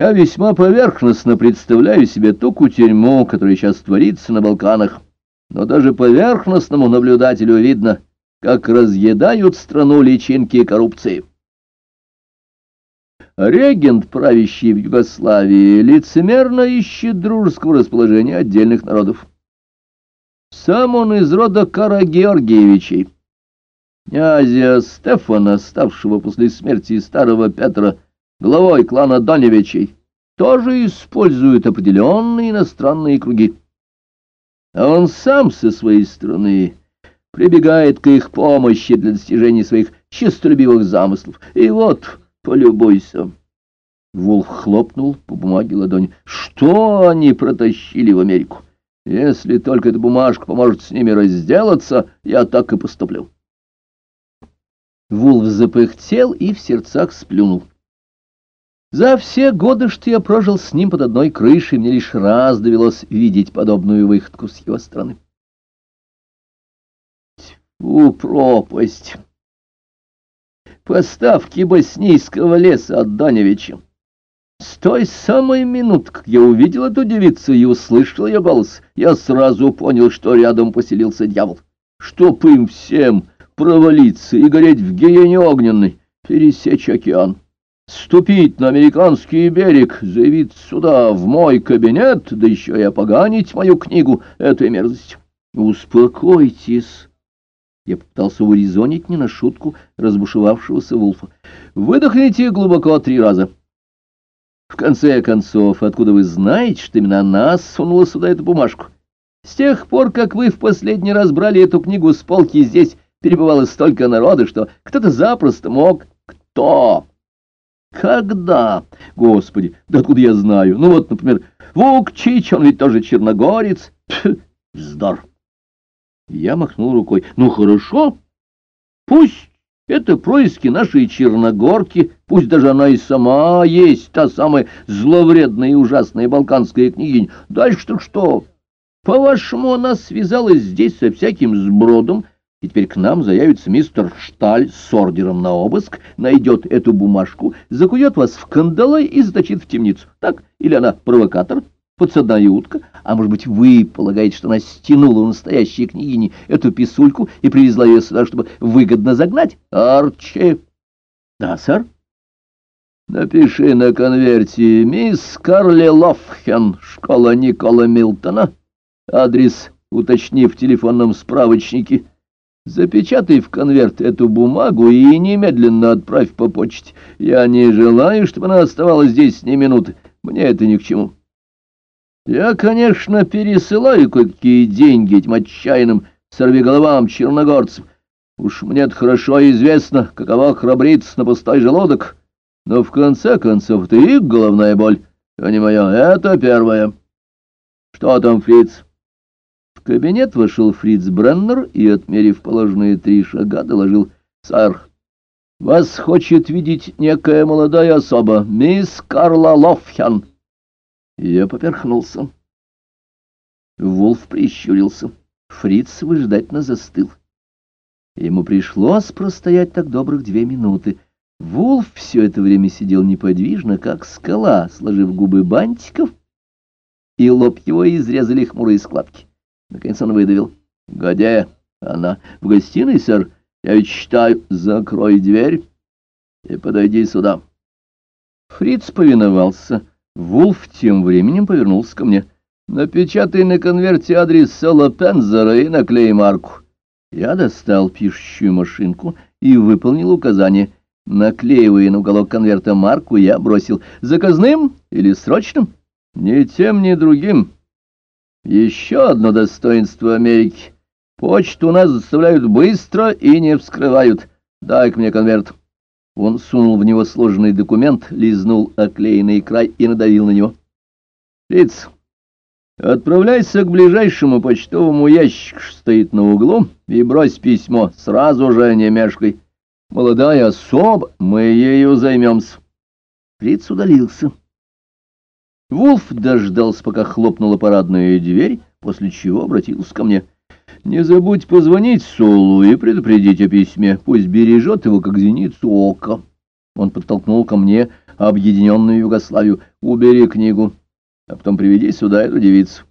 Я весьма поверхностно представляю себе ту кутерьму, которая сейчас творится на Балканах, но даже поверхностному наблюдателю видно, как разъедают страну личинки коррупции. Регент, правящий в Югославии, лицемерно ищет дружеского расположения отдельных народов. Сам он из рода Кара Георгиевичей. Князя Стефана, ставшего после смерти старого Петра главой клана Доневичей, тоже использует определенные иностранные круги. А он сам со своей стороны прибегает к их помощи для достижения своих честолюбивых замыслов. И вот, полюбуйся. Волк хлопнул по бумаге ладони. Что они протащили в Америку? Если только эта бумажка поможет с ними разделаться, я так и поступлю. Вулф запыхтел и в сердцах сплюнул. За все годы, что я прожил с ним под одной крышей, мне лишь раз довелось видеть подобную выходку с его стороны. Тьфу, пропасть! Поставки боснийского леса от Даневича. С той самой минуты, как я увидел эту девицу и услышал ее голос, я сразу понял, что рядом поселился дьявол. Чтоб им всем провалиться и гореть в гиене огненной, пересечь океан, ступить на американский берег, заявиться сюда, в мой кабинет, да еще и опоганить мою книгу этой мерзостью. Успокойтесь. Я попытался урезонить не на шутку разбушевавшегося Вулфа. Выдохните глубоко три раза. В конце концов, откуда вы знаете, что именно она сунула сюда эту бумажку? С тех пор, как вы в последний раз брали эту книгу с полки, здесь перебывало столько народа, что кто-то запросто мог... Кто? Когда? Господи, да откуда я знаю? Ну вот, например, Вукчич, он ведь тоже черногорец. Пф, вздор. Я махнул рукой. Ну хорошо, пусть это происки нашей Черногорки, пусть даже она и сама есть та самая зловредная и ужасная балканская княгиня. Дальше-то что? По-вашему, она связалась здесь со всяким сбродом, и теперь к нам заявится мистер Шталь с ордером на обыск, найдет эту бумажку, закует вас в кандалы и заточит в темницу. Так? Или она провокатор? подсадная утка, а может быть, вы полагаете, что она стянула у настоящей княгини эту писульку и привезла ее сюда, чтобы выгодно загнать? Арчи! Да, сэр? Напиши на конверте «Мисс Карли Лофхен, школа Никола Милтона». Адрес уточни в телефонном справочнике. Запечатай в конверт эту бумагу и немедленно отправь по почте. Я не желаю, чтобы она оставалась здесь ни минуты. Мне это ни к чему. Я, конечно, пересылаю кое-какие деньги этим отчаянным сорвиголовам черногорцам. Уж мне-то хорошо известно, каково храбриться на пустой желудок. Но в конце концов это их головная боль, а не моя. Это первое. Что там, Фриц? Кабинет вошел Фриц Бреннер и, отмерив положенные три шага, доложил. Сэр, вас хочет видеть некая молодая особа, мисс Карла Лофхен. Я поперхнулся. Волф прищурился. Фриц выжидательно застыл. Ему пришлось простоять так добрых две минуты. Волф все это время сидел неподвижно, как скала, сложив губы бантиков, и лоб его изрезали хмурые складки. Наконец он выдавил. — Где она? — В гостиной, сэр. Я ведь считаю, закрой дверь и подойди сюда. Фриц повиновался. — Вулф тем временем повернулся ко мне. «Напечатай на конверте адрес Соло Пензера и наклей марку». Я достал пишущую машинку и выполнил указание. Наклеивая на уголок конверта марку, я бросил «Заказным или срочным?» «Ни тем, ни другим». Еще одно достоинство Америки. Почту у нас заставляют быстро и не вскрывают. Дай-ка мне конверт. Он сунул в него сложенный документ, лизнул оклеенный край и надавил на него. «Фриц, отправляйся к ближайшему почтовому ящику, что стоит на углу, и брось письмо, сразу же, не мешкой. Молодая особа, мы ею займемся». Фриц удалился. Вулф дождался, пока хлопнула парадная дверь, после чего обратился ко мне — не забудь позвонить Солу и предупредить о письме. Пусть бережет его, как зеницу ока. Он подтолкнул ко мне объединенную Югославию. «Убери книгу, а потом приведи сюда эту девицу».